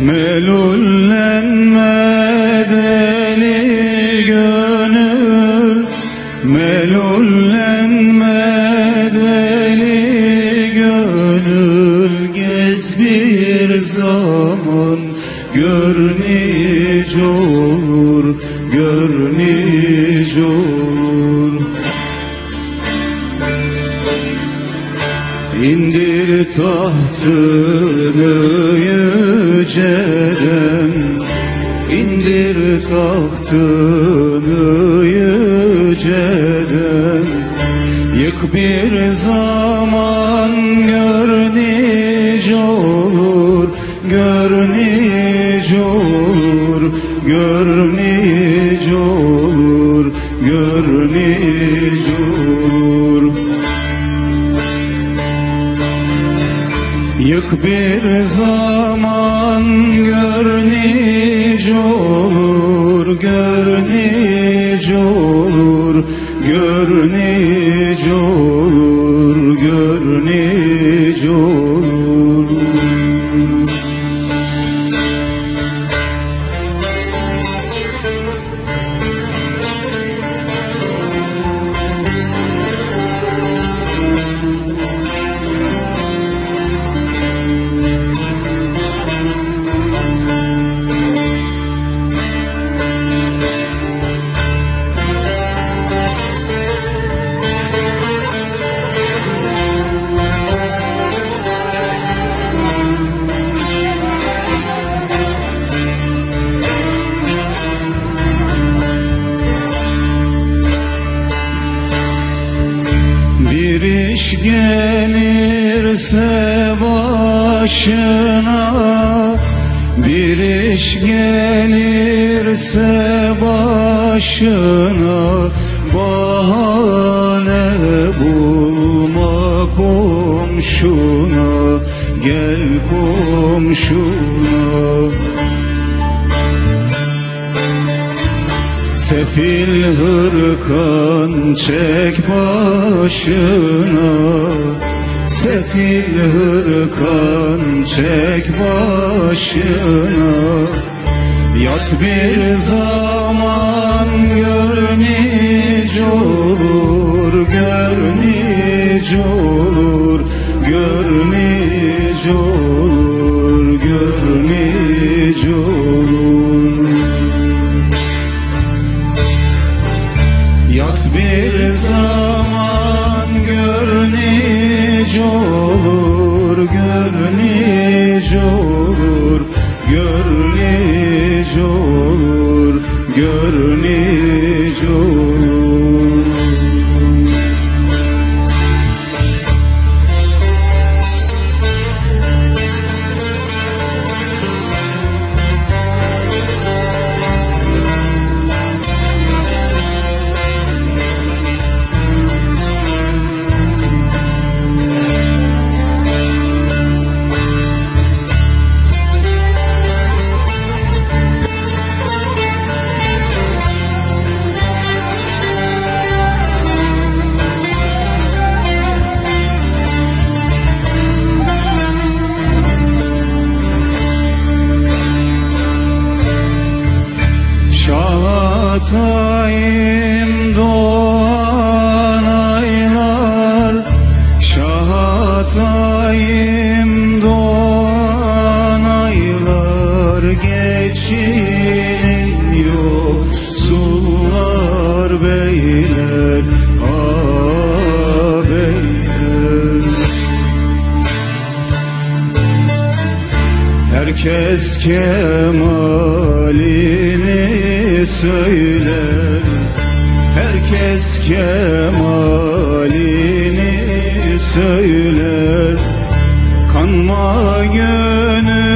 Melullenme deli gönül Melullenme deli gönül. Gez bir zaman Gör nice olur Gör nice olur İndir tahtını yüceden İndir tahtını yüceden Yık bir zaman gör olur. Gör olur Gör olur. Gör olur Yık bir zaman gör olur Gör olur Gör olur Gör nice olur gelirse başına Bir iş gelirse başına Bahane bulma komşuna Gel komşuna Sefil hırkan çek başına. Sefil hırkan çek başına. Yat bir zaman gör nice olur Gör nice olur Gör nice olur bir zaman gör nice olur Gör nice olur Gör nice olur Gör Şahatayım doğan aylar Şahatayım doğan aylar. Geçinin yoksullar Ah beyler. Herkes kemalini söyler Herkes kemalini söyler Kanma gönül